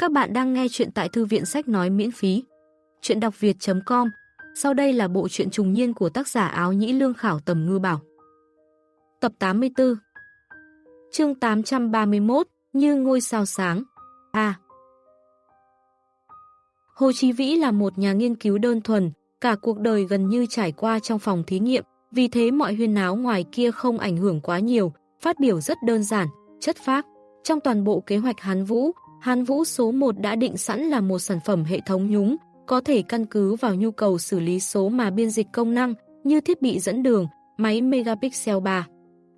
Các bạn đang nghe chuyện tại thư viện sách nói miễn phí. Chuyện đọc việt.com Sau đây là bộ truyện trùng niên của tác giả áo nhĩ lương khảo tầm ngư bảo. Tập 84 Chương 831 Như ngôi sao sáng A Hồ Chí Vĩ là một nhà nghiên cứu đơn thuần, cả cuộc đời gần như trải qua trong phòng thí nghiệm, vì thế mọi huyên náo ngoài kia không ảnh hưởng quá nhiều, phát biểu rất đơn giản, chất phác. Trong toàn bộ kế hoạch Hán Vũ, Hán Vũ số 1 đã định sẵn là một sản phẩm hệ thống nhúng, có thể căn cứ vào nhu cầu xử lý số mà biên dịch công năng như thiết bị dẫn đường, máy megapixel 3.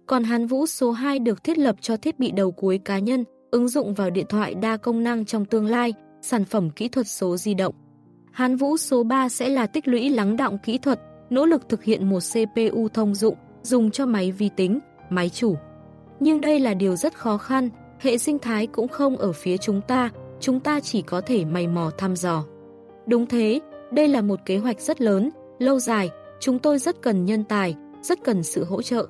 Còn Hán Vũ số 2 được thiết lập cho thiết bị đầu cuối cá nhân, ứng dụng vào điện thoại đa công năng trong tương lai, sản phẩm kỹ thuật số di động. Hán Vũ số 3 sẽ là tích lũy lắng động kỹ thuật, nỗ lực thực hiện một CPU thông dụng, dùng cho máy vi tính, máy chủ. Nhưng đây là điều rất khó khăn, hệ sinh thái cũng không ở phía chúng ta, chúng ta chỉ có thể mày mò thăm dò. Đúng thế, đây là một kế hoạch rất lớn, lâu dài, chúng tôi rất cần nhân tài, rất cần sự hỗ trợ.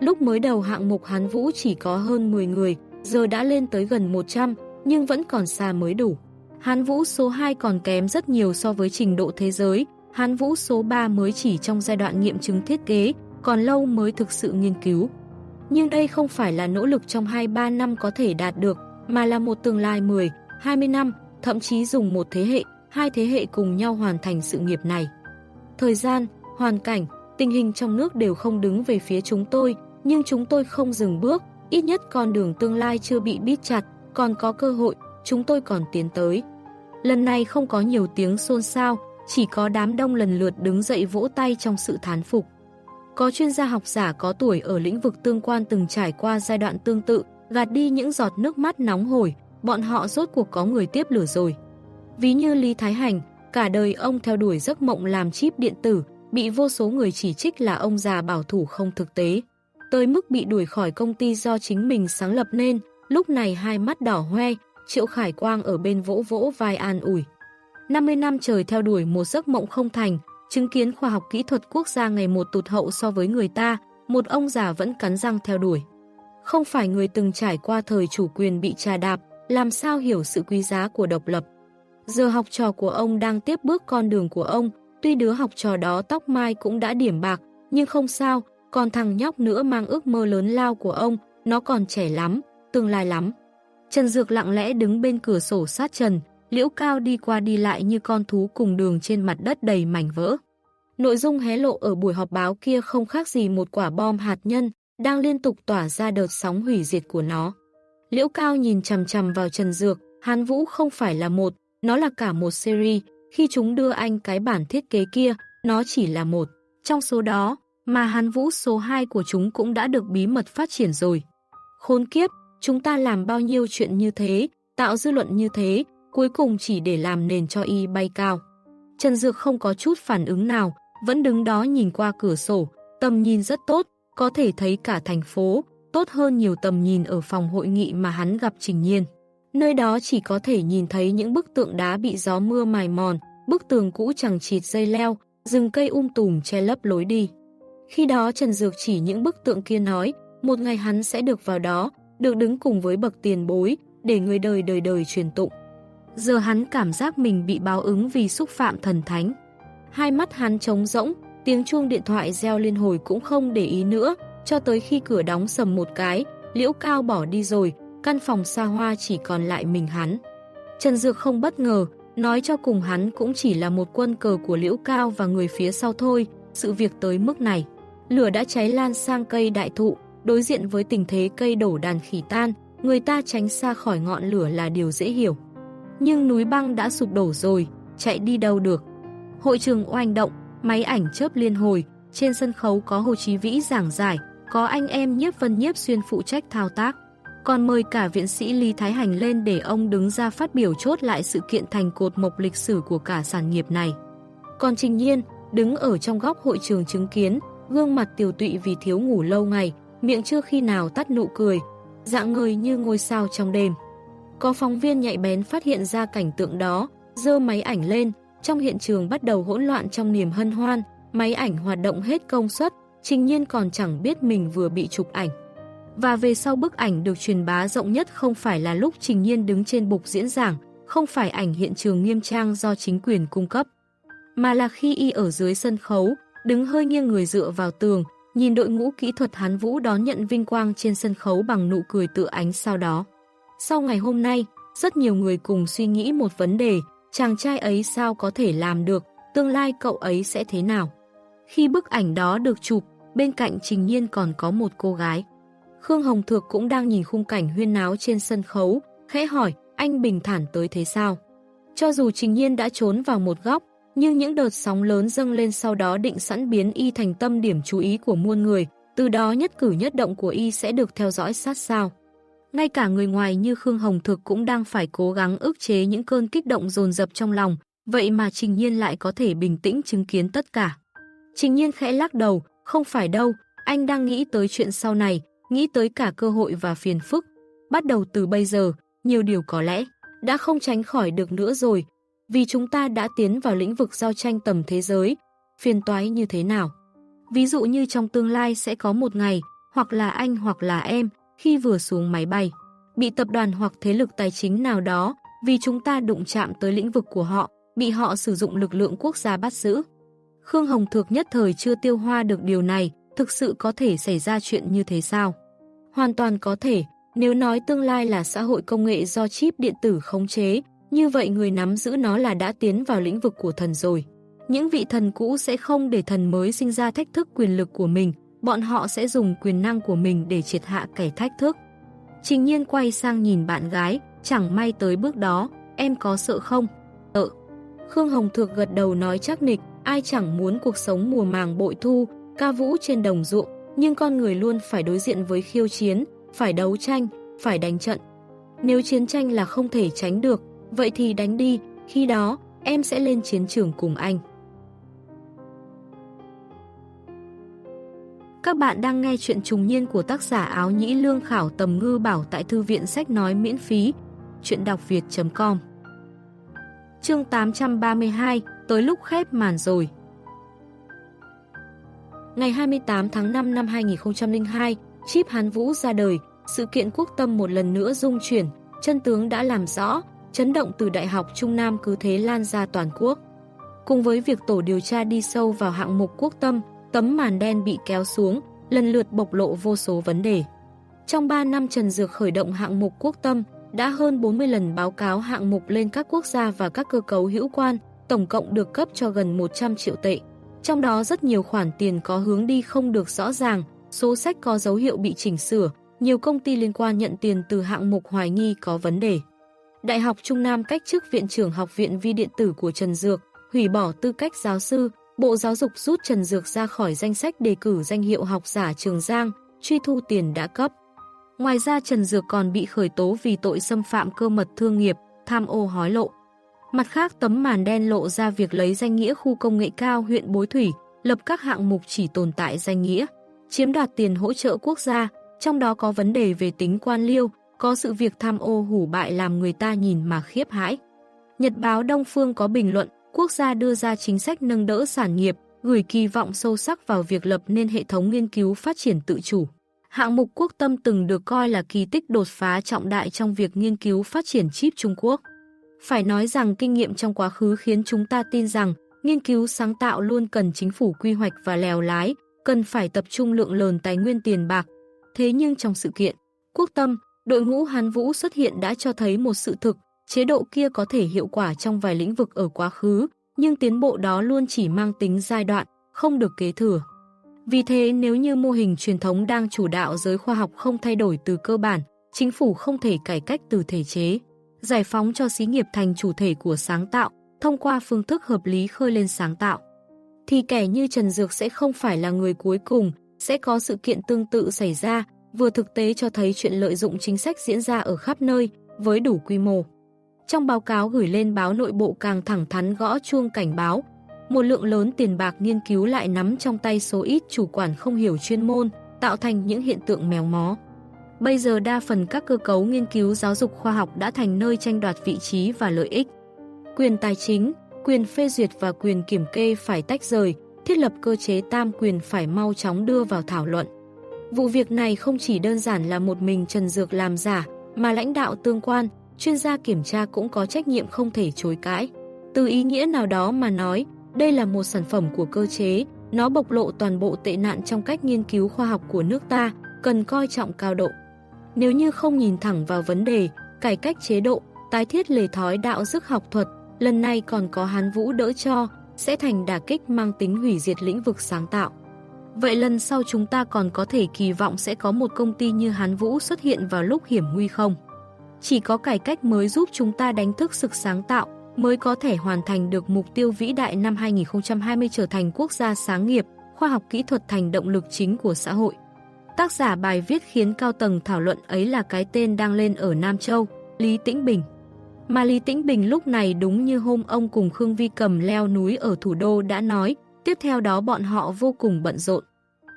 Lúc mới đầu hạng mục Hán Vũ chỉ có hơn 10 người, giờ đã lên tới gần 100, nhưng vẫn còn xa mới đủ. Hán Vũ số 2 còn kém rất nhiều so với trình độ thế giới, Hán Vũ số 3 mới chỉ trong giai đoạn nghiệm chứng thiết kế, còn lâu mới thực sự nghiên cứu. Nhưng đây không phải là nỗ lực trong 2-3 năm có thể đạt được, mà là một tương lai 10, 20 năm, thậm chí dùng một thế hệ, hai thế hệ cùng nhau hoàn thành sự nghiệp này. Thời gian, hoàn cảnh, tình hình trong nước đều không đứng về phía chúng tôi, nhưng chúng tôi không dừng bước, ít nhất con đường tương lai chưa bị bít chặt, còn có cơ hội, chúng tôi còn tiến tới. Lần này không có nhiều tiếng xôn xao, chỉ có đám đông lần lượt đứng dậy vỗ tay trong sự thán phục. Có chuyên gia học giả có tuổi ở lĩnh vực tương quan từng trải qua giai đoạn tương tự, gạt đi những giọt nước mắt nóng hổi, bọn họ rốt cuộc có người tiếp lửa rồi. Ví như Lý Thái Hành, cả đời ông theo đuổi giấc mộng làm chip điện tử, bị vô số người chỉ trích là ông già bảo thủ không thực tế. Tới mức bị đuổi khỏi công ty do chính mình sáng lập nên, lúc này hai mắt đỏ hoe, Triệu Khải Quang ở bên vỗ vỗ vai an ủi. 50 năm trời theo đuổi một giấc mộng không thành, chứng kiến khoa học kỹ thuật quốc gia ngày một tụt hậu so với người ta, một ông già vẫn cắn răng theo đuổi. Không phải người từng trải qua thời chủ quyền bị trà đạp, làm sao hiểu sự quý giá của độc lập. Giờ học trò của ông đang tiếp bước con đường của ông, tuy đứa học trò đó tóc mai cũng đã điểm bạc, nhưng không sao, còn thằng nhóc nữa mang ước mơ lớn lao của ông, nó còn trẻ lắm, tương lai lắm. Trần Dược lặng lẽ đứng bên cửa sổ sát trần, liễu cao đi qua đi lại như con thú cùng đường trên mặt đất đầy mảnh vỡ. Nội dung hé lộ ở buổi họp báo kia không khác gì một quả bom hạt nhân, đang liên tục tỏa ra đợt sóng hủy diệt của nó. Liễu Cao nhìn chầm chầm vào Trần Dược, Hán Vũ không phải là một, nó là cả một series, khi chúng đưa anh cái bản thiết kế kia, nó chỉ là một. Trong số đó, mà Hán Vũ số 2 của chúng cũng đã được bí mật phát triển rồi. Khốn kiếp, chúng ta làm bao nhiêu chuyện như thế, tạo dư luận như thế, cuối cùng chỉ để làm nền cho y bay cao. Trần Dược không có chút phản ứng nào, vẫn đứng đó nhìn qua cửa sổ, tầm nhìn rất tốt, có thể thấy cả thành phố, tốt hơn nhiều tầm nhìn ở phòng hội nghị mà hắn gặp Trình Nhiên. Nơi đó chỉ có thể nhìn thấy những bức tượng đá bị gió mưa mài mòn, bức tường cũ chẳng chịt dây leo, rừng cây um tùm che lấp lối đi. Khi đó Trần Dược chỉ những bức tượng kia nói, một ngày hắn sẽ được vào đó, được đứng cùng với bậc tiền bối, để người đời đời đời truyền tụng. Giờ hắn cảm giác mình bị báo ứng vì xúc phạm thần thánh. Hai mắt hắn trống rỗng, tiếng chuông điện thoại reo liên hồi cũng không để ý nữa, cho tới khi cửa đóng sầm một cái, liễu cao bỏ đi rồi, căn phòng xa hoa chỉ còn lại mình hắn. Trần Dược không bất ngờ, nói cho cùng hắn cũng chỉ là một quân cờ của liễu cao và người phía sau thôi, sự việc tới mức này. Lửa đã cháy lan sang cây đại thụ, đối diện với tình thế cây đổ đàn khỉ tan, người ta tránh xa khỏi ngọn lửa là điều dễ hiểu. Nhưng núi băng đã sụp đổ rồi, chạy đi đâu được. Hội trường oanh động, máy ảnh chớp liên hồi, trên sân khấu có Hồ Chí Vĩ giảng giải, có anh em nhiếp vân nhiếp xuyên phụ trách thao tác. Còn mời cả viện sĩ Lý Thái Hành lên để ông đứng ra phát biểu chốt lại sự kiện thành cột mộc lịch sử của cả sản nghiệp này. Còn Trình Nhiên, đứng ở trong góc hội trường chứng kiến, gương mặt tiểu tụy vì thiếu ngủ lâu ngày, miệng chưa khi nào tắt nụ cười, dạng người như ngôi sao trong đêm. Có phóng viên nhạy bén phát hiện ra cảnh tượng đó, dơ máy ảnh lên, trong hiện trường bắt đầu hỗn loạn trong niềm hân hoan, máy ảnh hoạt động hết công suất, trình nhiên còn chẳng biết mình vừa bị chụp ảnh. Và về sau bức ảnh được truyền bá rộng nhất không phải là lúc Trình Nhiên đứng trên bục diễn giảng, không phải ảnh hiện trường nghiêm trang do chính quyền cung cấp, mà là khi y ở dưới sân khấu, đứng hơi nghiêng người dựa vào tường, nhìn đội ngũ kỹ thuật hán vũ đón nhận vinh quang trên sân khấu bằng nụ cười tự ánh sau đó. Sau ngày hôm nay, rất nhiều người cùng suy nghĩ một vấn đề, chàng trai ấy sao có thể làm được, tương lai cậu ấy sẽ thế nào. Khi bức ảnh đó được chụp, bên cạnh Trình Nhiên còn có một cô gái. Khương Hồng Thược cũng đang nhìn khung cảnh huyên náo trên sân khấu, khẽ hỏi, anh bình thản tới thế sao? Cho dù Trình Nhiên đã trốn vào một góc, nhưng những đợt sóng lớn dâng lên sau đó định sẵn biến y thành tâm điểm chú ý của muôn người, từ đó nhất cử nhất động của y sẽ được theo dõi sát sao. Ngay cả người ngoài như Khương Hồng Thực cũng đang phải cố gắng ức chế những cơn kích động dồn dập trong lòng, vậy mà Trình Nhiên lại có thể bình tĩnh chứng kiến tất cả. Trình Nhiên khẽ lắc đầu, không phải đâu, anh đang nghĩ tới chuyện sau này, nghĩ tới cả cơ hội và phiền phức. Bắt đầu từ bây giờ, nhiều điều có lẽ đã không tránh khỏi được nữa rồi, vì chúng ta đã tiến vào lĩnh vực giao tranh tầm thế giới, phiền toái như thế nào. Ví dụ như trong tương lai sẽ có một ngày, hoặc là anh hoặc là em, khi vừa xuống máy bay, bị tập đoàn hoặc thế lực tài chính nào đó, vì chúng ta đụng chạm tới lĩnh vực của họ, bị họ sử dụng lực lượng quốc gia bắt giữ. Khương Hồng Thược nhất thời chưa tiêu hoa được điều này, thực sự có thể xảy ra chuyện như thế sao? Hoàn toàn có thể, nếu nói tương lai là xã hội công nghệ do chip điện tử khống chế, như vậy người nắm giữ nó là đã tiến vào lĩnh vực của thần rồi. Những vị thần cũ sẽ không để thần mới sinh ra thách thức quyền lực của mình, bọn họ sẽ dùng quyền năng của mình để triệt hạ kẻ thách thức. Trình nhiên quay sang nhìn bạn gái, chẳng may tới bước đó, em có sợ không? Sợ. Khương Hồng Thược gật đầu nói chắc nịch, ai chẳng muốn cuộc sống mùa màng bội thu, ca vũ trên đồng ruộng, nhưng con người luôn phải đối diện với khiêu chiến, phải đấu tranh, phải đánh trận. Nếu chiến tranh là không thể tránh được, vậy thì đánh đi, khi đó em sẽ lên chiến trường cùng anh. Các bạn đang nghe chuyện trùng niên của tác giả áo nhĩ lương khảo tầm ngư bảo tại thư viện sách nói miễn phí. Chuyện đọc việt.com Chương 832 Tới lúc khép màn rồi Ngày 28 tháng 5 năm 2002, Chip Hán Vũ ra đời, sự kiện quốc tâm một lần nữa dung chuyển, chân tướng đã làm rõ, chấn động từ Đại học Trung Nam cứ thế lan ra toàn quốc. Cùng với việc tổ điều tra đi sâu vào hạng mục quốc tâm, tấm màn đen bị kéo xuống, lần lượt bộc lộ vô số vấn đề. Trong 3 năm Trần Dược khởi động hạng mục quốc tâm, đã hơn 40 lần báo cáo hạng mục lên các quốc gia và các cơ cấu hữu quan, tổng cộng được cấp cho gần 100 triệu tệ. Trong đó rất nhiều khoản tiền có hướng đi không được rõ ràng, số sách có dấu hiệu bị chỉnh sửa, nhiều công ty liên quan nhận tiền từ hạng mục hoài nghi có vấn đề. Đại học Trung Nam cách chức Viện trưởng Học viện Vi điện tử của Trần Dược, hủy bỏ tư cách giáo sư, Bộ Giáo dục rút Trần Dược ra khỏi danh sách đề cử danh hiệu học giả Trường Giang, truy thu tiền đã cấp. Ngoài ra Trần Dược còn bị khởi tố vì tội xâm phạm cơ mật thương nghiệp, tham ô hói lộ. Mặt khác tấm màn đen lộ ra việc lấy danh nghĩa khu công nghệ cao huyện Bối Thủy, lập các hạng mục chỉ tồn tại danh nghĩa, chiếm đoạt tiền hỗ trợ quốc gia, trong đó có vấn đề về tính quan liêu, có sự việc tham ô hủ bại làm người ta nhìn mà khiếp hãi. Nhật báo Đông Phương có bình luận, quốc gia đưa ra chính sách nâng đỡ sản nghiệp, gửi kỳ vọng sâu sắc vào việc lập nên hệ thống nghiên cứu phát triển tự chủ. Hạng mục quốc tâm từng được coi là kỳ tích đột phá trọng đại trong việc nghiên cứu phát triển chip Trung Quốc. Phải nói rằng kinh nghiệm trong quá khứ khiến chúng ta tin rằng nghiên cứu sáng tạo luôn cần chính phủ quy hoạch và lèo lái, cần phải tập trung lượng lớn tài nguyên tiền bạc. Thế nhưng trong sự kiện, quốc tâm, đội ngũ Hán Vũ xuất hiện đã cho thấy một sự thực, chế độ kia có thể hiệu quả trong vài lĩnh vực ở quá khứ, nhưng tiến bộ đó luôn chỉ mang tính giai đoạn, không được kế thừa. Vì thế nếu như mô hình truyền thống đang chủ đạo giới khoa học không thay đổi từ cơ bản, chính phủ không thể cải cách từ thể chế, giải phóng cho xí nghiệp thành chủ thể của sáng tạo, thông qua phương thức hợp lý khơi lên sáng tạo. Thì kẻ như Trần Dược sẽ không phải là người cuối cùng, sẽ có sự kiện tương tự xảy ra, vừa thực tế cho thấy chuyện lợi dụng chính sách diễn ra ở khắp nơi, với đủ quy mô. Trong báo cáo gửi lên báo nội bộ càng thẳng thắn gõ chuông cảnh báo, một lượng lớn tiền bạc nghiên cứu lại nắm trong tay số ít chủ quản không hiểu chuyên môn, tạo thành những hiện tượng mèo mó. Bây giờ đa phần các cơ cấu nghiên cứu giáo dục khoa học đã thành nơi tranh đoạt vị trí và lợi ích. Quyền tài chính, quyền phê duyệt và quyền kiểm kê phải tách rời, thiết lập cơ chế tam quyền phải mau chóng đưa vào thảo luận. Vụ việc này không chỉ đơn giản là một mình Trần Dược làm giả, mà lãnh đạo tương quan, chuyên gia kiểm tra cũng có trách nhiệm không thể chối cãi. Từ ý nghĩa nào đó mà nói, đây là một sản phẩm của cơ chế, nó bộc lộ toàn bộ tệ nạn trong cách nghiên cứu khoa học của nước ta, cần coi trọng cao độ. Nếu như không nhìn thẳng vào vấn đề, cải cách chế độ, tái thiết lề thói đạo đức học thuật, lần này còn có Hán Vũ đỡ cho, sẽ thành đả kích mang tính hủy diệt lĩnh vực sáng tạo. Vậy lần sau chúng ta còn có thể kỳ vọng sẽ có một công ty như Hán Vũ xuất hiện vào lúc hiểm nguy không? Chỉ có cải cách mới giúp chúng ta đánh thức sự sáng tạo, mới có thể hoàn thành được mục tiêu vĩ đại năm 2020 trở thành quốc gia sáng nghiệp, khoa học kỹ thuật thành động lực chính của xã hội. Tác giả bài viết khiến cao tầng thảo luận ấy là cái tên đang lên ở Nam Châu, Lý Tĩnh Bình. Mà Lý Tĩnh Bình lúc này đúng như hôm ông cùng Khương Vi cầm leo núi ở thủ đô đã nói, tiếp theo đó bọn họ vô cùng bận rộn.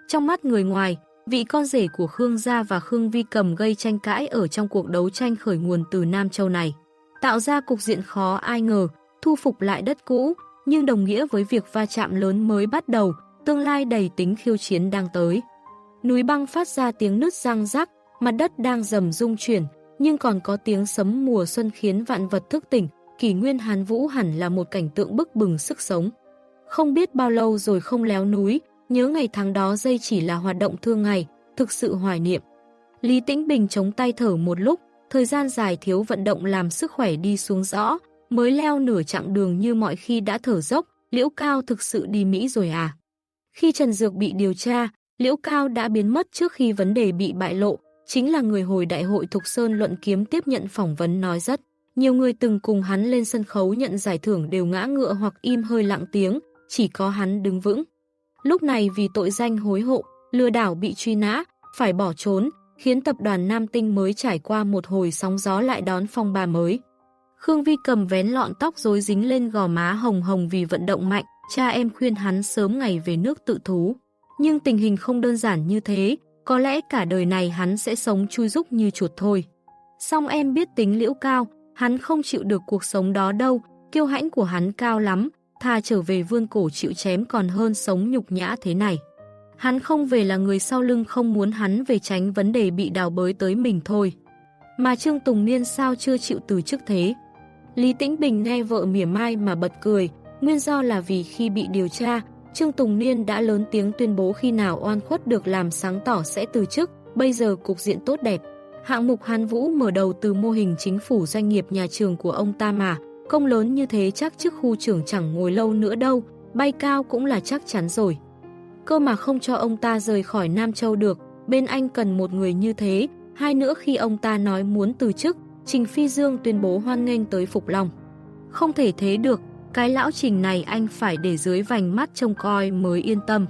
Trong mắt người ngoài, vị con rể của Khương Gia và Khương Vi cầm gây tranh cãi ở trong cuộc đấu tranh khởi nguồn từ Nam Châu này. Tạo ra cục diện khó ai ngờ, thu phục lại đất cũ, nhưng đồng nghĩa với việc va chạm lớn mới bắt đầu, tương lai đầy tính khiêu chiến đang tới. Núi băng phát ra tiếng nứt răng rắc, mặt đất đang dầm rung chuyển, nhưng còn có tiếng sấm mùa xuân khiến vạn vật thức tỉnh, kỷ nguyên hán Vũ hẳn là một cảnh tượng bức bừng sức sống. Không biết bao lâu rồi không léo núi, nhớ ngày tháng đó dây chỉ là hoạt động thương ngày, thực sự hoài niệm. Lý Tĩnh Bình chống tay thở một lúc, thời gian dài thiếu vận động làm sức khỏe đi xuống rõ, mới leo nửa chặng đường như mọi khi đã thở dốc, Liễu Cao thực sự đi Mỹ rồi à? Khi Trần Dược bị điều tra, Liễu Cao đã biến mất trước khi vấn đề bị bại lộ, chính là người hồi đại hội Thục Sơn luận kiếm tiếp nhận phỏng vấn nói rất. Nhiều người từng cùng hắn lên sân khấu nhận giải thưởng đều ngã ngựa hoặc im hơi lặng tiếng, chỉ có hắn đứng vững. Lúc này vì tội danh hối hộ, lừa đảo bị truy nã, phải bỏ trốn, khiến tập đoàn Nam Tinh mới trải qua một hồi sóng gió lại đón phong ba mới. Khương Vi cầm vén lọn tóc rối dính lên gò má hồng hồng vì vận động mạnh, cha em khuyên hắn sớm ngày về nước tự thú. Nhưng tình hình không đơn giản như thế, có lẽ cả đời này hắn sẽ sống chui rúc như chuột thôi. Xong em biết tính liễu cao, hắn không chịu được cuộc sống đó đâu, kiêu hãnh của hắn cao lắm, thà trở về vương cổ chịu chém còn hơn sống nhục nhã thế này. Hắn không về là người sau lưng không muốn hắn về tránh vấn đề bị đào bới tới mình thôi. Mà Trương Tùng Niên sao chưa chịu từ chức thế? Lý Tĩnh Bình nghe vợ mỉa mai mà bật cười, nguyên do là vì khi bị điều tra, Trương Tùng Niên đã lớn tiếng tuyên bố khi nào oan khuất được làm sáng tỏ sẽ từ chức, bây giờ cục diện tốt đẹp. Hạng mục Hàn Vũ mở đầu từ mô hình chính phủ doanh nghiệp nhà trường của ông ta mà, công lớn như thế chắc chức khu trưởng chẳng ngồi lâu nữa đâu, bay cao cũng là chắc chắn rồi. Cơ mà không cho ông ta rời khỏi Nam Châu được, bên anh cần một người như thế, hai nữa khi ông ta nói muốn từ chức, Trình Phi Dương tuyên bố hoan nghênh tới Phục Long. Không thể thế được, cái lão Trình này anh phải để dưới vành mắt trông coi mới yên tâm.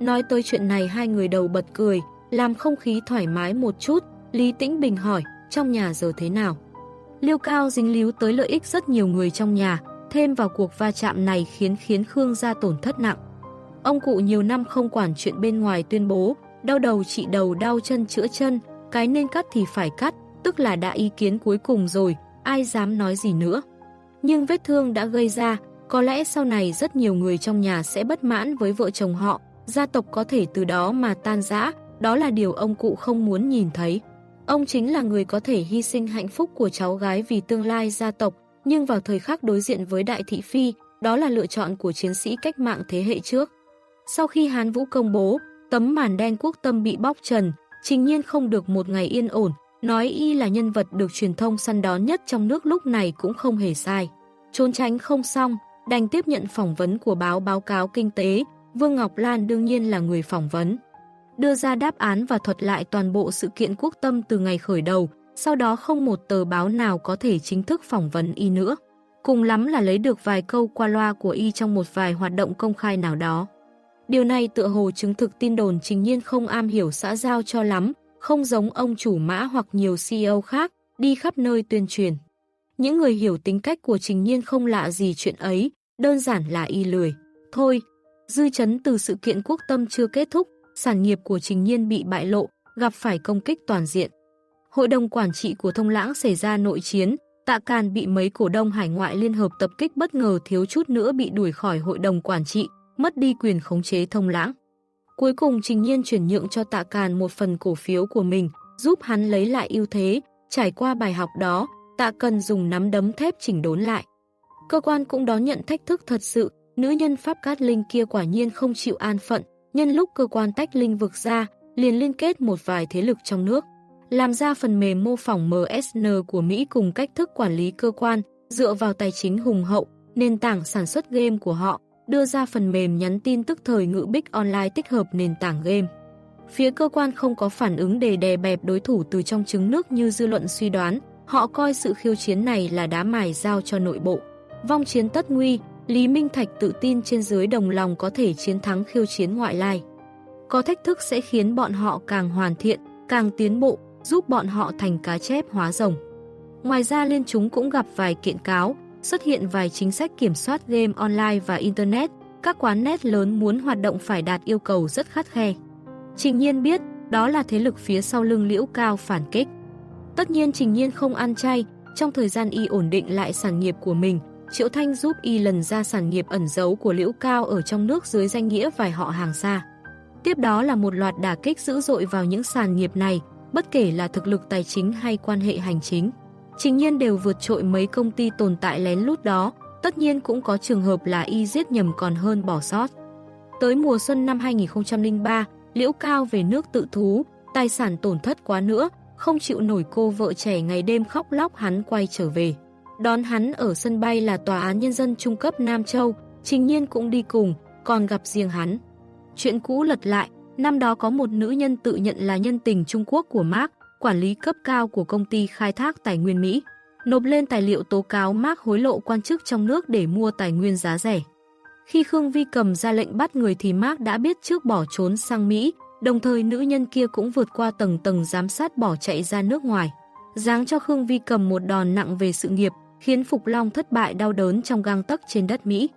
Nói tới chuyện này hai người đầu bật cười, làm không khí thoải mái một chút, Lý Tĩnh Bình hỏi, trong nhà giờ thế nào? Liêu Cao dính líu tới lợi ích rất nhiều người trong nhà, thêm vào cuộc va chạm này khiến khiến Khương gia tổn thất nặng. Ông cụ nhiều năm không quản chuyện bên ngoài tuyên bố, đau đầu trị đầu đau chân chữa chân, cái nên cắt thì phải cắt, tức là đã ý kiến cuối cùng rồi, ai dám nói gì nữa. Nhưng vết thương đã gây ra, có lẽ sau này rất nhiều người trong nhà sẽ bất mãn với vợ chồng họ, gia tộc có thể từ đó mà tan rã, đó là điều ông cụ không muốn nhìn thấy. Ông chính là người có thể hy sinh hạnh phúc của cháu gái vì tương lai gia tộc, nhưng vào thời khắc đối diện với Đại Thị Phi, đó là lựa chọn của chiến sĩ cách mạng thế hệ trước. Sau khi Hán Vũ công bố, tấm màn đen quốc tâm bị bóc trần, trình nhiên không được một ngày yên ổn, nói y là nhân vật được truyền thông săn đón nhất trong nước lúc này cũng không hề sai. Trốn tránh không xong, đành tiếp nhận phỏng vấn của báo báo cáo kinh tế, Vương Ngọc Lan đương nhiên là người phỏng vấn. Đưa ra đáp án và thuật lại toàn bộ sự kiện quốc tâm từ ngày khởi đầu, sau đó không một tờ báo nào có thể chính thức phỏng vấn y nữa. Cùng lắm là lấy được vài câu qua loa của y trong một vài hoạt động công khai nào đó. Điều này tựa hồ chứng thực tin đồn trình nhiên không am hiểu xã giao cho lắm, không giống ông chủ mã hoặc nhiều CEO khác, đi khắp nơi tuyên truyền. Những người hiểu tính cách của trình nhiên không lạ gì chuyện ấy, đơn giản là y lười. Thôi, dư chấn từ sự kiện quốc tâm chưa kết thúc, sản nghiệp của trình nhiên bị bại lộ, gặp phải công kích toàn diện. Hội đồng quản trị của thông lãng xảy ra nội chiến, tạ càn bị mấy cổ đông hải ngoại liên hợp tập kích bất ngờ thiếu chút nữa bị đuổi khỏi hội đồng quản trị, mất đi quyền khống chế thông lãng. Cuối cùng Trình Nhiên chuyển nhượng cho Tạ Càn một phần cổ phiếu của mình, giúp hắn lấy lại ưu thế. Trải qua bài học đó, tạ cần dùng nắm đấm thép chỉnh đốn lại. Cơ quan cũng đón nhận thách thức thật sự, nữ nhân Pháp Cát Linh kia quả nhiên không chịu an phận, nhân lúc cơ quan tách linh vực ra, liền liên kết một vài thế lực trong nước. Làm ra phần mềm mô phỏng MSN của Mỹ cùng cách thức quản lý cơ quan, dựa vào tài chính hùng hậu, nền tảng sản xuất game của họ, đưa ra phần mềm nhắn tin tức thời ngữ bích Online tích hợp nền tảng game. Phía cơ quan không có phản ứng để đè bẹp đối thủ từ trong trứng nước như dư luận suy đoán, họ coi sự khiêu chiến này là đá mài giao cho nội bộ. Vong chiến tất nguy, Lý Minh Thạch tự tin trên dưới đồng lòng có thể chiến thắng khiêu chiến ngoại lai. Có thách thức sẽ khiến bọn họ càng hoàn thiện, càng tiến bộ, giúp bọn họ thành cá chép hóa rồng. Ngoài ra liên chúng cũng gặp vài kiện cáo, xuất hiện vài chính sách kiểm soát game online và Internet, các quán net lớn muốn hoạt động phải đạt yêu cầu rất khắt khe. Trình Nhiên biết, đó là thế lực phía sau lưng liễu cao phản kích. Tất nhiên Trình Nhiên không ăn chay, trong thời gian y ổn định lại sản nghiệp của mình, Triệu Thanh giúp y lần ra sản nghiệp ẩn giấu của liễu cao ở trong nước dưới danh nghĩa vài họ hàng xa. Tiếp đó là một loạt đả kích dữ dội vào những sản nghiệp này, bất kể là thực lực tài chính hay quan hệ hành chính. Trình nhiên đều vượt trội mấy công ty tồn tại lén lút đó, tất nhiên cũng có trường hợp là y giết nhầm còn hơn bỏ sót. Tới mùa xuân năm 2003, Liễu Cao về nước tự thú, tài sản tổn thất quá nữa, không chịu nổi cô vợ trẻ ngày đêm khóc lóc hắn quay trở về. Đón hắn ở sân bay là Tòa án Nhân dân Trung cấp Nam Châu, Trình Nhiên cũng đi cùng, còn gặp riêng hắn. Chuyện cũ lật lại, năm đó có một nữ nhân tự nhận là nhân tình Trung Quốc của Mark, quản lý cấp cao của công ty khai thác tài nguyên Mỹ, nộp lên tài liệu tố cáo Mark hối lộ quan chức trong nước để mua tài nguyên giá rẻ. Khi Khương Vi cầm ra lệnh bắt người thì Mark đã biết trước bỏ trốn sang Mỹ, đồng thời nữ nhân kia cũng vượt qua tầng tầng giám sát bỏ chạy ra nước ngoài. Giáng cho Khương Vi cầm một đòn nặng về sự nghiệp, khiến Phục Long thất bại đau đớn trong gang tấc trên đất Mỹ.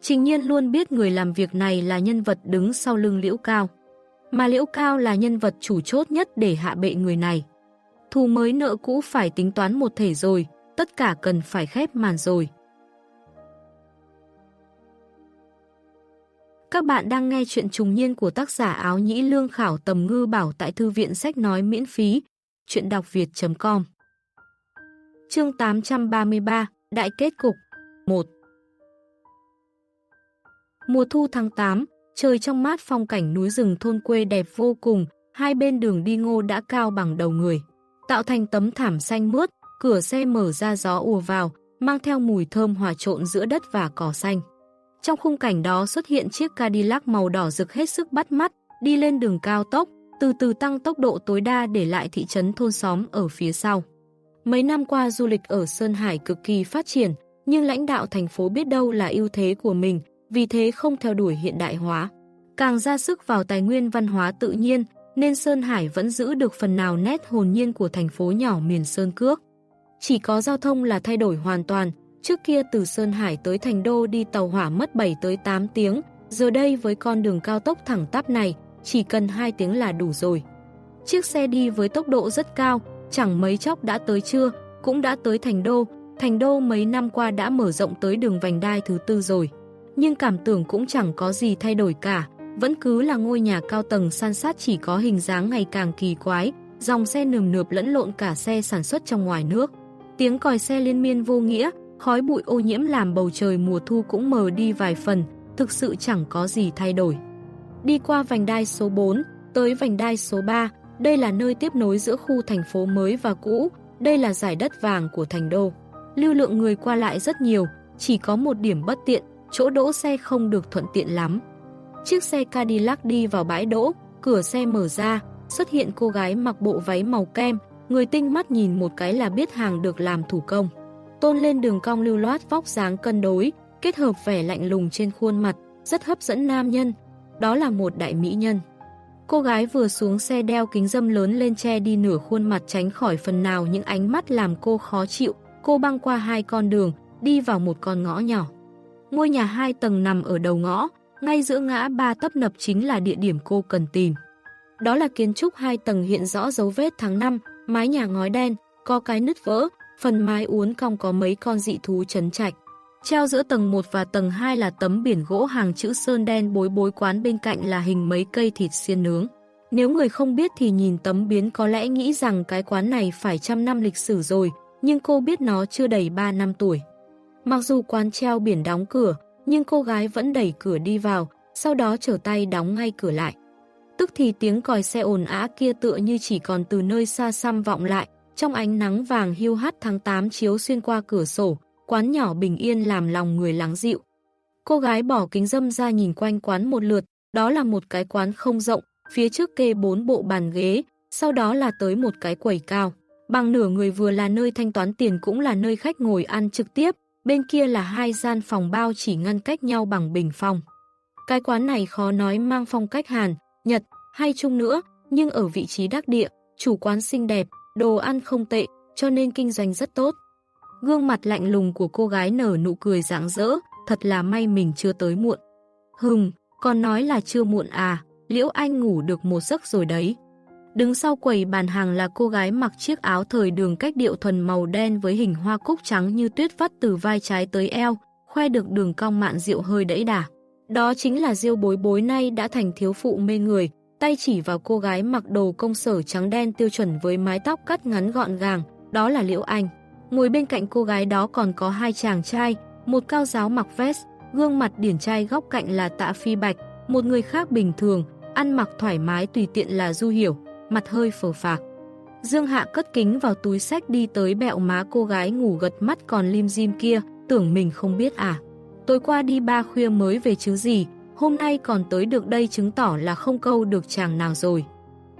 Trình nhiên luôn biết người làm việc này là nhân vật đứng sau lưng Liễu Cao. Mà Liễu Cao là nhân vật chủ chốt nhất để hạ bệ người này. Thù mới nợ cũ phải tính toán một thể rồi, tất cả cần phải khép màn rồi. Các bạn đang nghe chuyện trùng niên của tác giả áo nhĩ lương khảo tầm ngư bảo tại thư viện sách nói miễn phí, chuyện đọc việt.com Chương 833, Đại kết cục 1 Mùa thu tháng 8, trời trong mát phong cảnh núi rừng thôn quê đẹp vô cùng, hai bên đường đi ngô đã cao bằng đầu người. Tạo thành tấm thảm xanh mướt, cửa xe mở ra gió ùa vào, mang theo mùi thơm hòa trộn giữa đất và cỏ xanh. Trong khung cảnh đó xuất hiện chiếc Cadillac màu đỏ rực hết sức bắt mắt, đi lên đường cao tốc, từ từ tăng tốc độ tối đa để lại thị trấn thôn xóm ở phía sau. Mấy năm qua du lịch ở Sơn Hải cực kỳ phát triển, nhưng lãnh đạo thành phố biết đâu là ưu thế của mình, vì thế không theo đuổi hiện đại hóa. Càng ra sức vào tài nguyên văn hóa tự nhiên, nên Sơn Hải vẫn giữ được phần nào nét hồn nhiên của thành phố nhỏ miền Sơn Cước. Chỉ có giao thông là thay đổi hoàn toàn, trước kia từ Sơn Hải tới Thành Đô đi tàu hỏa mất 7 tới 8 tiếng, giờ đây với con đường cao tốc thẳng tắp này, chỉ cần 2 tiếng là đủ rồi. Chiếc xe đi với tốc độ rất cao, chẳng mấy chốc đã tới trưa, cũng đã tới Thành Đô, Thành Đô mấy năm qua đã mở rộng tới đường vành đai thứ tư rồi. Nhưng cảm tưởng cũng chẳng có gì thay đổi cả, vẫn cứ là ngôi nhà cao tầng san sát chỉ có hình dáng ngày càng kỳ quái, dòng xe nườm nượp lẫn lộn cả xe sản xuất trong ngoài nước. Tiếng còi xe liên miên vô nghĩa, khói bụi ô nhiễm làm bầu trời mùa thu cũng mờ đi vài phần, thực sự chẳng có gì thay đổi. Đi qua vành đai số 4, tới vành đai số 3, đây là nơi tiếp nối giữa khu thành phố mới và cũ, đây là giải đất vàng của thành đô. Lưu lượng người qua lại rất nhiều, chỉ có một điểm bất tiện, chỗ đỗ xe không được thuận tiện lắm. Chiếc xe Cadillac đi vào bãi đỗ, cửa xe mở ra, xuất hiện cô gái mặc bộ váy màu kem, người tinh mắt nhìn một cái là biết hàng được làm thủ công. Tôn lên đường cong lưu loát vóc dáng cân đối, kết hợp vẻ lạnh lùng trên khuôn mặt, rất hấp dẫn nam nhân. Đó là một đại mỹ nhân. Cô gái vừa xuống xe đeo kính dâm lớn lên che đi nửa khuôn mặt tránh khỏi phần nào những ánh mắt làm cô khó chịu. Cô băng qua hai con đường, đi vào một con ngõ nhỏ. Ngôi nhà hai tầng nằm ở đầu ngõ, ngay giữa ngã ba tấp nập chính là địa điểm cô cần tìm. Đó là kiến trúc hai tầng hiện rõ dấu vết tháng 5, mái nhà ngói đen, có cái nứt vỡ, phần mái uốn cong có mấy con dị thú chấn chạch. Treo giữa tầng 1 và tầng 2 là tấm biển gỗ hàng chữ sơn đen bối bối quán bên cạnh là hình mấy cây thịt xiên nướng. Nếu người không biết thì nhìn tấm biến có lẽ nghĩ rằng cái quán này phải trăm năm lịch sử rồi, nhưng cô biết nó chưa đầy 3 năm tuổi. Mặc dù quán treo biển đóng cửa, nhưng cô gái vẫn đẩy cửa đi vào, sau đó trở tay đóng ngay cửa lại. Tức thì tiếng còi xe ồn ã kia tựa như chỉ còn từ nơi xa xăm vọng lại, trong ánh nắng vàng hiu hắt tháng 8 chiếu xuyên qua cửa sổ, quán nhỏ bình yên làm lòng người lắng dịu. Cô gái bỏ kính dâm ra nhìn quanh quán một lượt, đó là một cái quán không rộng, phía trước kê bốn bộ bàn ghế, sau đó là tới một cái quầy cao. Bằng nửa người vừa là nơi thanh toán tiền cũng là nơi khách ngồi ăn trực tiếp, bên kia là hai gian phòng bao chỉ ngăn cách nhau bằng bình phòng. Cái quán này khó nói mang phong cách Hàn, Nhật hay Trung nữa, nhưng ở vị trí đắc địa, chủ quán xinh đẹp, đồ ăn không tệ, cho nên kinh doanh rất tốt. Gương mặt lạnh lùng của cô gái nở nụ cười rạng rỡ, thật là may mình chưa tới muộn. Hừm, còn nói là chưa muộn à, Liễu Anh ngủ được một giấc rồi đấy. Đứng sau quầy bàn hàng là cô gái mặc chiếc áo thời đường cách điệu thuần màu đen với hình hoa cúc trắng như tuyết vắt từ vai trái tới eo, khoe được đường cong mạn rượu hơi đẫy đà. Đó chính là Diêu bối bối nay đã thành thiếu phụ mê người, tay chỉ vào cô gái mặc đồ công sở trắng đen tiêu chuẩn với mái tóc cắt ngắn gọn gàng, đó là Liễu Anh. Ngồi bên cạnh cô gái đó còn có hai chàng trai, một cao giáo mặc vest, gương mặt điển trai góc cạnh là tạ phi bạch, một người khác bình thường, ăn mặc thoải mái tùy tiện là du hiểu, mặt hơi phờ phạc. Dương Hạ cất kính vào túi sách đi tới bẹo má cô gái ngủ gật mắt còn lim dim kia, tưởng mình không biết à. Tối qua đi ba khuya mới về chứ gì, hôm nay còn tới được đây chứng tỏ là không câu được chàng nào rồi.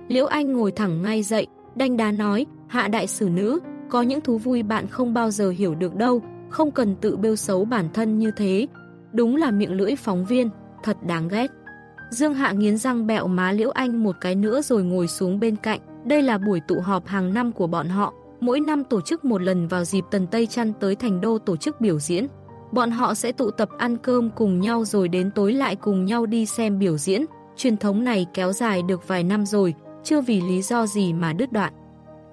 Liễu Anh ngồi thẳng ngay dậy, đanh đá nói, hạ đại sử nữ, có những thú vui bạn không bao giờ hiểu được đâu, không cần tự bêu xấu bản thân như thế. Đúng là miệng lưỡi phóng viên, thật đáng ghét. Dương Hạ nghiến răng bẹo má Liễu Anh một cái nữa rồi ngồi xuống bên cạnh. Đây là buổi tụ họp hàng năm của bọn họ, mỗi năm tổ chức một lần vào dịp Tần Tây Trăn tới Thành Đô tổ chức biểu diễn. Bọn họ sẽ tụ tập ăn cơm cùng nhau rồi đến tối lại cùng nhau đi xem biểu diễn. Truyền thống này kéo dài được vài năm rồi, chưa vì lý do gì mà đứt đoạn.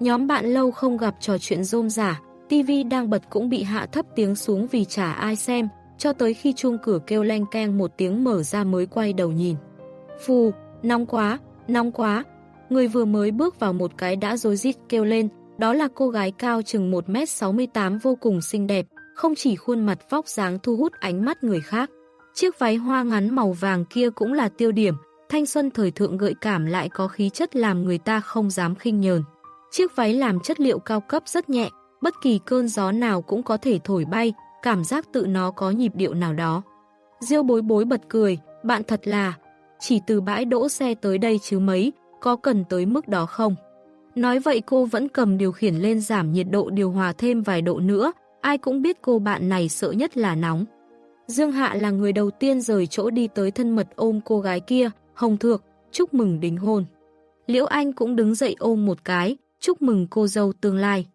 Nhóm bạn lâu không gặp trò chuyện rôm giả, TV đang bật cũng bị hạ thấp tiếng xuống vì chả ai xem, cho tới khi chuông cửa kêu leng keng một tiếng mở ra mới quay đầu nhìn. Phù, nóng quá, nóng quá. Người vừa mới bước vào một cái đã rối rít kêu lên, đó là cô gái cao chừng 1m68 vô cùng xinh đẹp, không chỉ khuôn mặt vóc dáng thu hút ánh mắt người khác. Chiếc váy hoa ngắn màu vàng kia cũng là tiêu điểm, thanh xuân thời thượng gợi cảm lại có khí chất làm người ta không dám khinh nhờn. Chiếc váy làm chất liệu cao cấp rất nhẹ, bất kỳ cơn gió nào cũng có thể thổi bay, cảm giác tự nó có nhịp điệu nào đó. Diêu bối bối bật cười, bạn thật là, chỉ từ bãi đỗ xe tới đây chứ mấy, có cần tới mức đó không? Nói vậy cô vẫn cầm điều khiển lên giảm nhiệt độ điều hòa thêm vài độ nữa, ai cũng biết cô bạn này sợ nhất là nóng. Dương Hạ là người đầu tiên rời chỗ đi tới thân mật ôm cô gái kia, Hồng Thược, chúc mừng đính hôn. Liễu Anh cũng đứng dậy ôm một cái, chúc mừng cô dâu tương lai.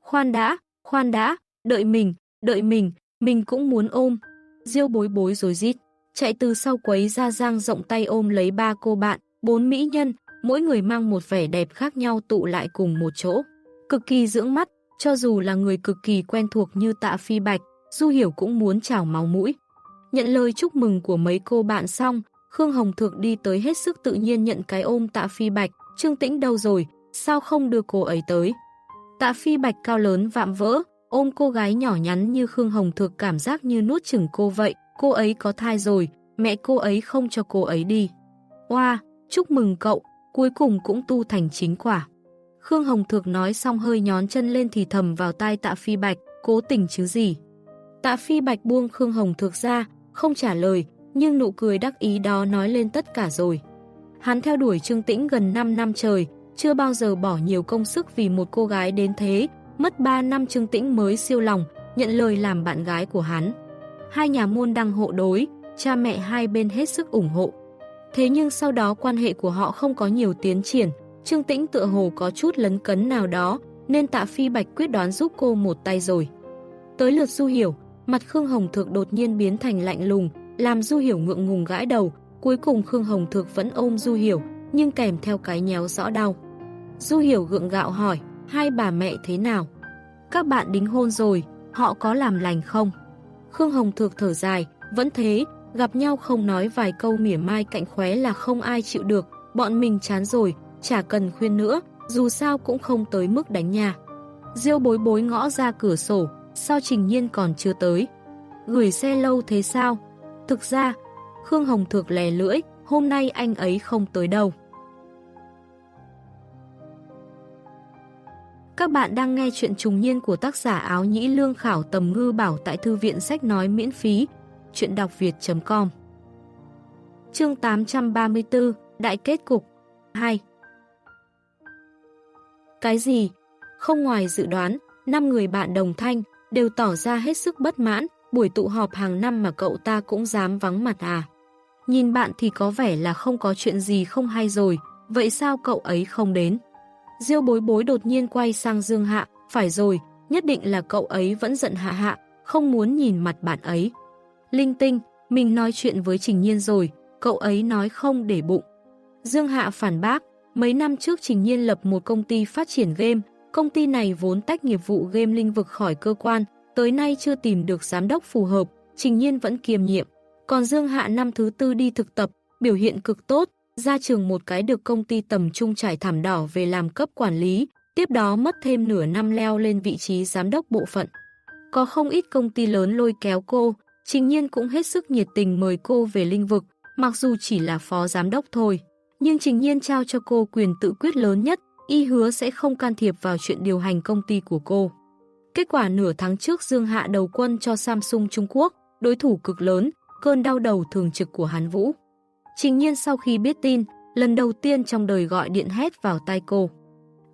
Khoan đã, khoan đã, đợi mình, đợi mình, mình cũng muốn ôm. Diêu bối bối rồi rít, chạy từ sau quấy ra giang rộng tay ôm lấy ba cô bạn, bốn mỹ nhân, mỗi người mang một vẻ đẹp khác nhau tụ lại cùng một chỗ. Cực kỳ dưỡng mắt, cho dù là người cực kỳ quen thuộc như tạ phi bạch, Du Hiểu cũng muốn trào máu mũi. Nhận lời chúc mừng của mấy cô bạn xong, Khương Hồng Thượng đi tới hết sức tự nhiên nhận cái ôm tạ phi bạch, Trương Tĩnh đâu rồi, sao không đưa cô ấy tới. Tạ phi bạch cao lớn vạm vỡ, ôm cô gái nhỏ nhắn như Khương Hồng Thược cảm giác như nuốt chừng cô vậy, cô ấy có thai rồi, mẹ cô ấy không cho cô ấy đi. Hoa, chúc mừng cậu, cuối cùng cũng tu thành chính quả. Khương Hồng Thược nói xong hơi nhón chân lên thì thầm vào tai tạ phi bạch, cố tình chứ gì. Tạ phi bạch buông Khương Hồng Thược ra, không trả lời, nhưng nụ cười đắc ý đó nói lên tất cả rồi. Hắn theo đuổi Trương Tĩnh gần 5 năm trời, chưa bao giờ bỏ nhiều công sức vì một cô gái đến thế, mất 3 năm Trương Tĩnh mới siêu lòng, nhận lời làm bạn gái của hắn. Hai nhà môn đăng hộ đối, cha mẹ hai bên hết sức ủng hộ. Thế nhưng sau đó quan hệ của họ không có nhiều tiến triển, Trương Tĩnh tựa hồ có chút lấn cấn nào đó, nên tạ phi bạch quyết đoán giúp cô một tay rồi. Tới lượt Du Hiểu, mặt Khương Hồng Thược đột nhiên biến thành lạnh lùng, làm Du Hiểu ngượng ngùng gãi đầu, cuối cùng Khương Hồng Thược vẫn ôm Du Hiểu, nhưng kèm theo cái nhéo rõ đau. Du Hiểu gượng gạo hỏi, hai bà mẹ thế nào? Các bạn đính hôn rồi, họ có làm lành không? Khương Hồng Thược thở dài, vẫn thế, gặp nhau không nói vài câu mỉa mai cạnh khóe là không ai chịu được, bọn mình chán rồi, chả cần khuyên nữa, dù sao cũng không tới mức đánh nhà. Diêu bối bối ngõ ra cửa sổ, sao Trình Nhiên còn chưa tới? Gửi xe lâu thế sao? Thực ra, Khương Hồng Thược lè lưỡi, hôm nay anh ấy không tới đâu. Các bạn đang nghe chuyện trùng niên của tác giả áo nhĩ lương khảo tầm ngư bảo tại thư viện sách nói miễn phí, chuyện đọc việt.com Chương 834, Đại kết cục 2 Cái gì? Không ngoài dự đoán, năm người bạn đồng thanh đều tỏ ra hết sức bất mãn, buổi tụ họp hàng năm mà cậu ta cũng dám vắng mặt à. Nhìn bạn thì có vẻ là không có chuyện gì không hay rồi, vậy sao cậu ấy không đến? Diêu bối bối đột nhiên quay sang Dương Hạ, phải rồi, nhất định là cậu ấy vẫn giận Hạ Hạ, không muốn nhìn mặt bạn ấy. Linh tinh, mình nói chuyện với Trình Nhiên rồi, cậu ấy nói không để bụng. Dương Hạ phản bác, mấy năm trước Trình Nhiên lập một công ty phát triển game, công ty này vốn tách nghiệp vụ game linh vực khỏi cơ quan, tới nay chưa tìm được giám đốc phù hợp, Trình Nhiên vẫn kiềm nhiệm. Còn Dương Hạ năm thứ tư đi thực tập, biểu hiện cực tốt, ra trường một cái được công ty tầm trung trải thảm đỏ về làm cấp quản lý, tiếp đó mất thêm nửa năm leo lên vị trí giám đốc bộ phận. Có không ít công ty lớn lôi kéo cô, Trình Nhiên cũng hết sức nhiệt tình mời cô về linh vực, mặc dù chỉ là phó giám đốc thôi. Nhưng Trình Nhiên trao cho cô quyền tự quyết lớn nhất, y hứa sẽ không can thiệp vào chuyện điều hành công ty của cô. Kết quả nửa tháng trước Dương Hạ đầu quân cho Samsung Trung Quốc, đối thủ cực lớn, cơn đau đầu thường trực của Hán Vũ. Trình nhiên sau khi biết tin, lần đầu tiên trong đời gọi điện hét vào tai cô.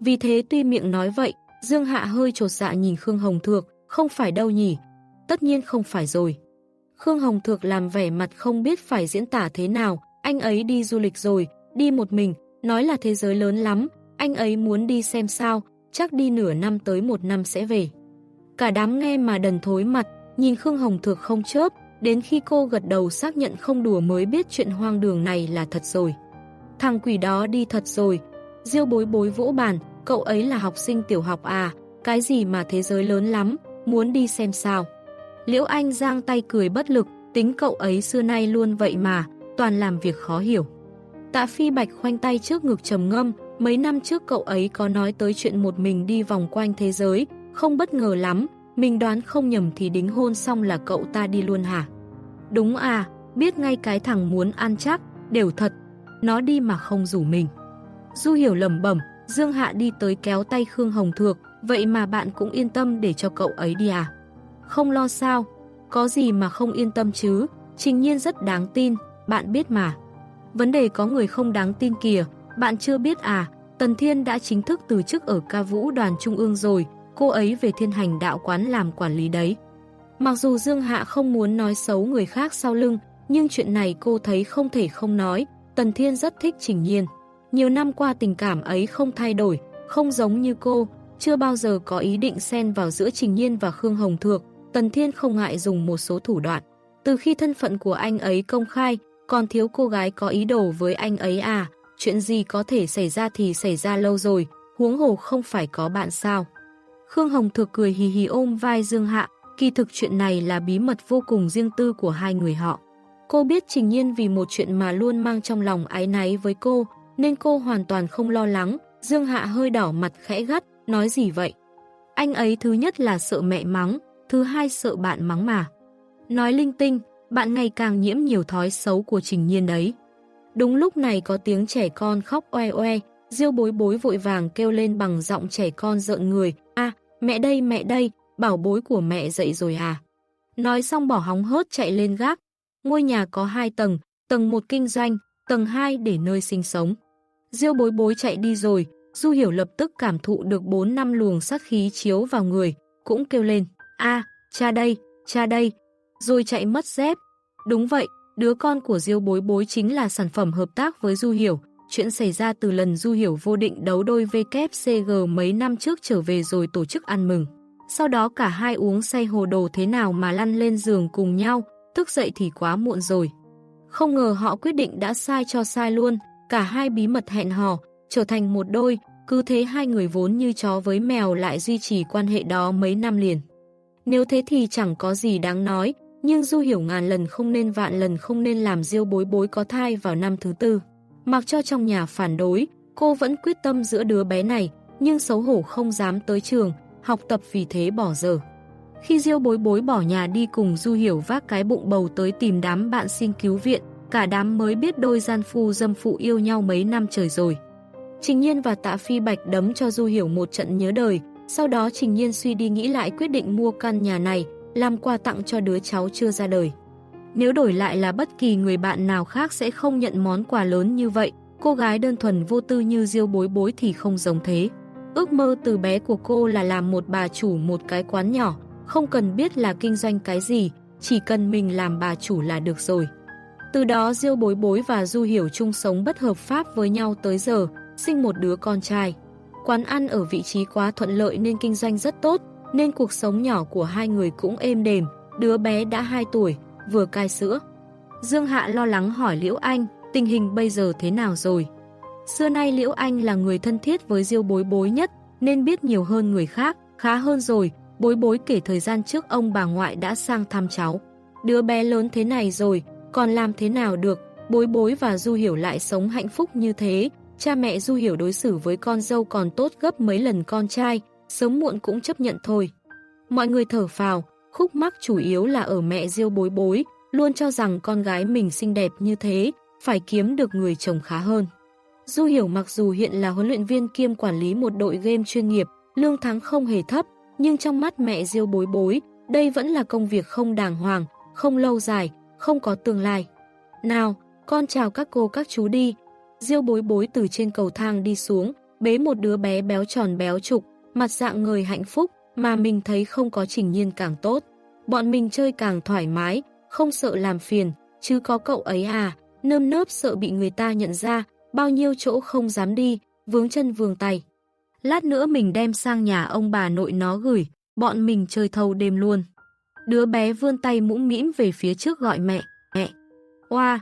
Vì thế tuy miệng nói vậy, Dương Hạ hơi trột dạ nhìn Khương Hồng Thược, không phải đâu nhỉ? Tất nhiên không phải rồi. Khương Hồng Thược làm vẻ mặt không biết phải diễn tả thế nào, anh ấy đi du lịch rồi, đi một mình, nói là thế giới lớn lắm, anh ấy muốn đi xem sao, chắc đi nửa năm tới một năm sẽ về. Cả đám nghe mà đần thối mặt, nhìn Khương Hồng Thược không chớp, đến khi cô gật đầu xác nhận không đùa mới biết chuyện hoang đường này là thật rồi. Thằng quỷ đó đi thật rồi, Diêu bối bối vỗ bàn, cậu ấy là học sinh tiểu học à, cái gì mà thế giới lớn lắm, muốn đi xem sao. Liễu Anh giang tay cười bất lực, tính cậu ấy xưa nay luôn vậy mà, toàn làm việc khó hiểu. Tạ Phi Bạch khoanh tay trước ngực trầm ngâm, mấy năm trước cậu ấy có nói tới chuyện một mình đi vòng quanh thế giới, không bất ngờ lắm, mình đoán không nhầm thì đính hôn xong là cậu ta đi luôn hả? Đúng à, biết ngay cái thằng muốn ăn chắc, đều thật, nó đi mà không rủ mình. Du hiểu lầm bẩm, Dương Hạ đi tới kéo tay Khương Hồng Thược, vậy mà bạn cũng yên tâm để cho cậu ấy đi à? Không lo sao, có gì mà không yên tâm chứ, trình nhiên rất đáng tin, bạn biết mà. Vấn đề có người không đáng tin kìa, bạn chưa biết à, Tần Thiên đã chính thức từ chức ở ca vũ đoàn trung ương rồi, cô ấy về thiên hành đạo quán làm quản lý đấy. Mặc dù Dương Hạ không muốn nói xấu người khác sau lưng, nhưng chuyện này cô thấy không thể không nói, Tần Thiên rất thích Trình Nhiên. Nhiều năm qua tình cảm ấy không thay đổi, không giống như cô, chưa bao giờ có ý định xen vào giữa Trình Nhiên và Khương Hồng Thược, Tần Thiên không ngại dùng một số thủ đoạn. Từ khi thân phận của anh ấy công khai, còn thiếu cô gái có ý đồ với anh ấy à, chuyện gì có thể xảy ra thì xảy ra lâu rồi, huống hồ không phải có bạn sao. Khương Hồng Thược cười hì hì ôm vai Dương Hạ, kỳ thực chuyện này là bí mật vô cùng riêng tư của hai người họ. Cô biết Trình Nhiên vì một chuyện mà luôn mang trong lòng ái náy với cô, nên cô hoàn toàn không lo lắng. Dương Hạ hơi đỏ mặt khẽ gắt, nói gì vậy? Anh ấy thứ nhất là sợ mẹ mắng, thứ hai sợ bạn mắng mà. Nói linh tinh, bạn ngày càng nhiễm nhiều thói xấu của Trình Nhiên đấy. Đúng lúc này có tiếng trẻ con khóc oe oe, Diêu bối bối vội vàng kêu lên bằng giọng trẻ con giận người, a mẹ đây mẹ đây, bảo bối của mẹ dậy rồi à. Nói xong bỏ hóng hớt chạy lên gác. Ngôi nhà có hai tầng, tầng 1 kinh doanh, tầng 2 để nơi sinh sống. Diêu bối bối chạy đi rồi, Du Hiểu lập tức cảm thụ được 4 năm luồng sát khí chiếu vào người, cũng kêu lên, a cha đây, cha đây, rồi chạy mất dép. Đúng vậy, đứa con của Diêu bối bối chính là sản phẩm hợp tác với Du Hiểu, chuyện xảy ra từ lần Du Hiểu vô định đấu đôi WCG mấy năm trước trở về rồi tổ chức ăn mừng. Sau đó cả hai uống say hồ đồ thế nào mà lăn lên giường cùng nhau, thức dậy thì quá muộn rồi. Không ngờ họ quyết định đã sai cho sai luôn, cả hai bí mật hẹn hò, trở thành một đôi, cứ thế hai người vốn như chó với mèo lại duy trì quan hệ đó mấy năm liền. Nếu thế thì chẳng có gì đáng nói, nhưng Du hiểu ngàn lần không nên vạn lần không nên làm diêu bối bối có thai vào năm thứ tư. Mặc cho trong nhà phản đối, cô vẫn quyết tâm giữa đứa bé này, nhưng xấu hổ không dám tới trường, học tập vì thế bỏ giờ. Khi Diêu bối bối bỏ nhà đi cùng Du Hiểu vác cái bụng bầu tới tìm đám bạn xin cứu viện, cả đám mới biết đôi gian phu dâm phụ yêu nhau mấy năm trời rồi. Trình Nhiên và Tạ Phi Bạch đấm cho Du Hiểu một trận nhớ đời, sau đó Trình Nhiên suy đi nghĩ lại quyết định mua căn nhà này, làm quà tặng cho đứa cháu chưa ra đời. Nếu đổi lại là bất kỳ người bạn nào khác sẽ không nhận món quà lớn như vậy, cô gái đơn thuần vô tư như Diêu bối bối thì không giống thế. Ước mơ từ bé của cô là làm một bà chủ một cái quán nhỏ, không cần biết là kinh doanh cái gì, chỉ cần mình làm bà chủ là được rồi. Từ đó Diêu Bối Bối và Du Hiểu chung sống bất hợp pháp với nhau tới giờ, sinh một đứa con trai. Quán ăn ở vị trí quá thuận lợi nên kinh doanh rất tốt, nên cuộc sống nhỏ của hai người cũng êm đềm, đứa bé đã 2 tuổi, vừa cai sữa. Dương Hạ lo lắng hỏi Liễu Anh, tình hình bây giờ thế nào rồi? Xưa nay Liễu Anh là người thân thiết với Diêu Bối Bối nhất, nên biết nhiều hơn người khác, khá hơn rồi, Bối Bối kể thời gian trước ông bà ngoại đã sang thăm cháu. Đứa bé lớn thế này rồi, còn làm thế nào được, Bối Bối và Du Hiểu lại sống hạnh phúc như thế, cha mẹ Du Hiểu đối xử với con dâu còn tốt gấp mấy lần con trai, sớm muộn cũng chấp nhận thôi. Mọi người thở phào, khúc mắc chủ yếu là ở mẹ Diêu Bối Bối, luôn cho rằng con gái mình xinh đẹp như thế, phải kiếm được người chồng khá hơn. Du Hiểu mặc dù hiện là huấn luyện viên kiêm quản lý một đội game chuyên nghiệp, lương tháng không hề thấp, nhưng trong mắt mẹ Diêu Bối Bối, đây vẫn là công việc không đàng hoàng, không lâu dài, không có tương lai. Nào, con chào các cô các chú đi. Diêu Bối Bối từ trên cầu thang đi xuống, bế một đứa bé béo tròn béo trục, mặt dạng người hạnh phúc, mà mình thấy không có trình nhiên càng tốt. Bọn mình chơi càng thoải mái, không sợ làm phiền, chứ có cậu ấy à, nơm nớp sợ bị người ta nhận ra, bao nhiêu chỗ không dám đi, vướng chân vướng tay. Lát nữa mình đem sang nhà ông bà nội nó gửi, bọn mình chơi thâu đêm luôn. Đứa bé vươn tay mũm mĩm về phía trước gọi mẹ, mẹ. Oa,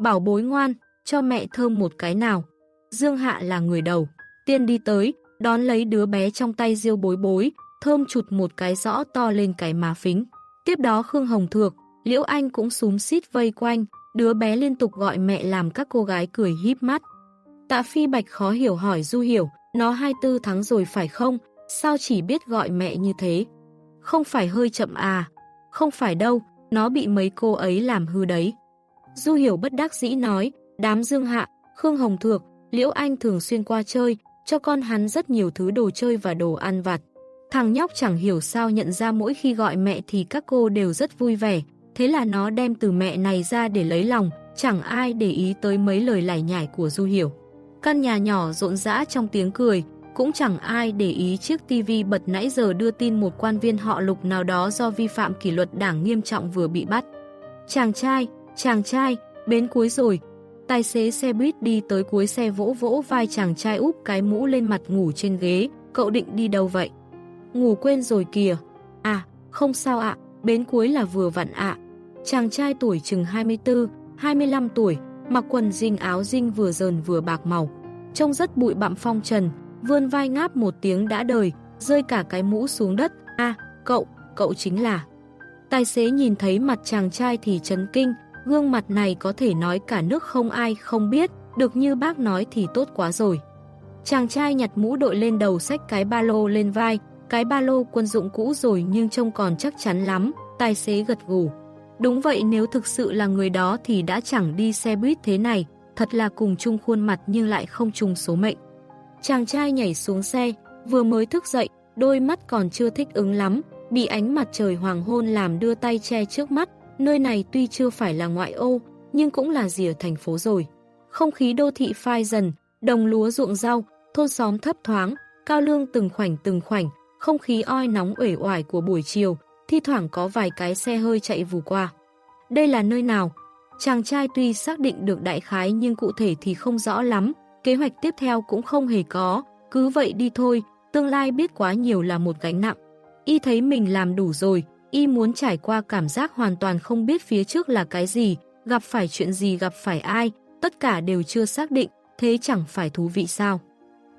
bảo bối ngoan, cho mẹ thơm một cái nào. Dương Hạ là người đầu, tiên đi tới, đón lấy đứa bé trong tay diêu bối bối, thơm chụt một cái rõ to lên cái má phính. Tiếp đó Khương Hồng Thược, Liễu Anh cũng súm xít vây quanh, đứa bé liên tục gọi mẹ làm các cô gái cười híp mắt. Tạ Phi Bạch khó hiểu hỏi Du Hiểu, nó 24 tháng rồi phải không? Sao chỉ biết gọi mẹ như thế? Không phải hơi chậm à? Không phải đâu, nó bị mấy cô ấy làm hư đấy. Du Hiểu bất đắc dĩ nói, đám Dương Hạ, Khương Hồng Thược, Liễu Anh thường xuyên qua chơi, cho con hắn rất nhiều thứ đồ chơi và đồ ăn vặt. Thằng nhóc chẳng hiểu sao nhận ra mỗi khi gọi mẹ thì các cô đều rất vui vẻ, thế là nó đem từ mẹ này ra để lấy lòng, chẳng ai để ý tới mấy lời lải nhải của Du Hiểu. Căn nhà nhỏ rộn rã trong tiếng cười, cũng chẳng ai để ý chiếc tivi bật nãy giờ đưa tin một quan viên họ lục nào đó do vi phạm kỷ luật đảng nghiêm trọng vừa bị bắt. Chàng trai, chàng trai, bến cuối rồi. Tài xế xe buýt đi tới cuối xe vỗ vỗ vai chàng trai úp cái mũ lên mặt ngủ trên ghế, cậu định đi đâu vậy? Ngủ quên rồi kìa. À, không sao ạ, bến cuối là vừa vặn ạ. Chàng trai tuổi chừng 24, 25 tuổi, mặc quần dinh áo dinh vừa dờn vừa bạc màu. Trông rất bụi bặm phong trần, vươn vai ngáp một tiếng đã đời, rơi cả cái mũ xuống đất. a cậu, cậu chính là... Tài xế nhìn thấy mặt chàng trai thì chấn kinh, gương mặt này có thể nói cả nước không ai không biết, được như bác nói thì tốt quá rồi. Chàng trai nhặt mũ đội lên đầu xách cái ba lô lên vai, cái ba lô quân dụng cũ rồi nhưng trông còn chắc chắn lắm, tài xế gật gù. Đúng vậy nếu thực sự là người đó thì đã chẳng đi xe buýt thế này, thật là cùng chung khuôn mặt nhưng lại không chung số mệnh. Chàng trai nhảy xuống xe, vừa mới thức dậy, đôi mắt còn chưa thích ứng lắm, bị ánh mặt trời hoàng hôn làm đưa tay che trước mắt, nơi này tuy chưa phải là ngoại ô, nhưng cũng là rìa thành phố rồi. Không khí đô thị phai dần, đồng lúa ruộng rau, thôn xóm thấp thoáng, cao lương từng khoảnh từng khoảnh, không khí oi nóng uể oải của buổi chiều, thi thoảng có vài cái xe hơi chạy vù qua. Đây là nơi nào? Chàng trai tuy xác định được đại khái nhưng cụ thể thì không rõ lắm, kế hoạch tiếp theo cũng không hề có, cứ vậy đi thôi, tương lai biết quá nhiều là một gánh nặng. Y thấy mình làm đủ rồi, Y muốn trải qua cảm giác hoàn toàn không biết phía trước là cái gì, gặp phải chuyện gì gặp phải ai, tất cả đều chưa xác định, thế chẳng phải thú vị sao.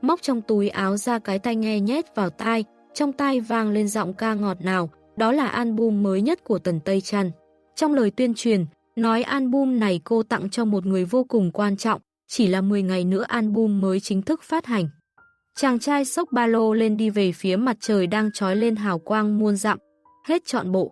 Móc trong túi áo ra cái tai nghe nhét vào tai, trong tai vang lên giọng ca ngọt nào, đó là album mới nhất của Tần Tây Trăn. Trong lời tuyên truyền, nói album này cô tặng cho một người vô cùng quan trọng, chỉ là 10 ngày nữa album mới chính thức phát hành. Chàng trai sốc ba lô lên đi về phía mặt trời đang trói lên hào quang muôn dặm. Hết trọn bộ.